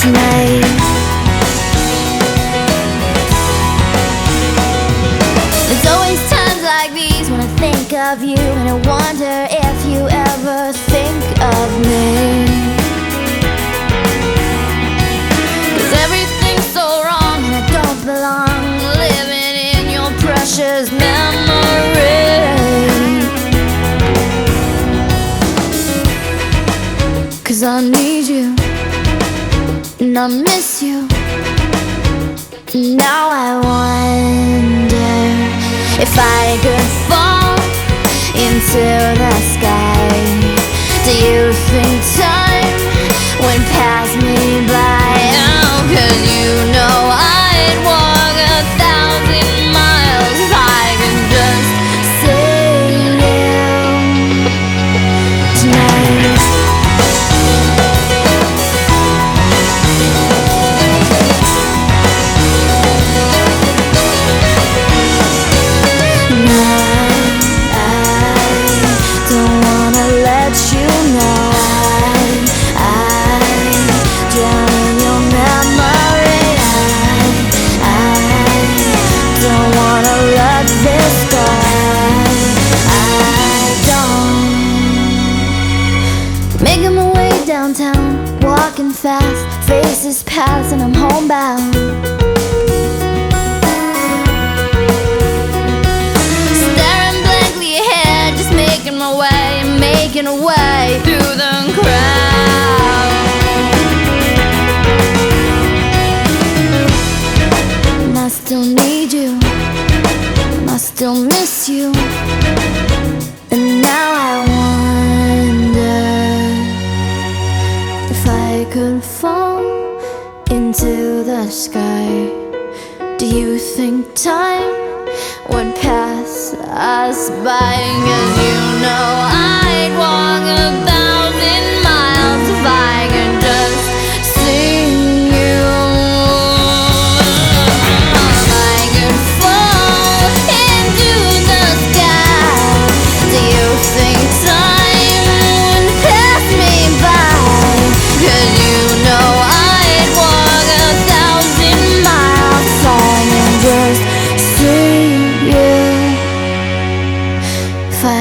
tonight. There's always times like these when I think of you and I wonder if you ever think of me. Cause everything's so wrong and I don't belong living in your precious memory. Cause I need you and I miss you. Now I wonder if I could fall into the sky. Do you think time walking fast, faces pass, and I'm homebound. Staring blankly ahead, just making my way, making a way through the crowd. And I still need you, and I still miss you. And now I wonder if I could fall into the sky. Do you think time would pass us by? Cause you know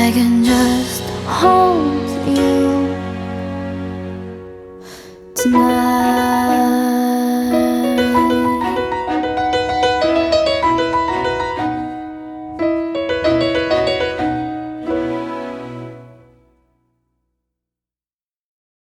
I can just hold you tonight.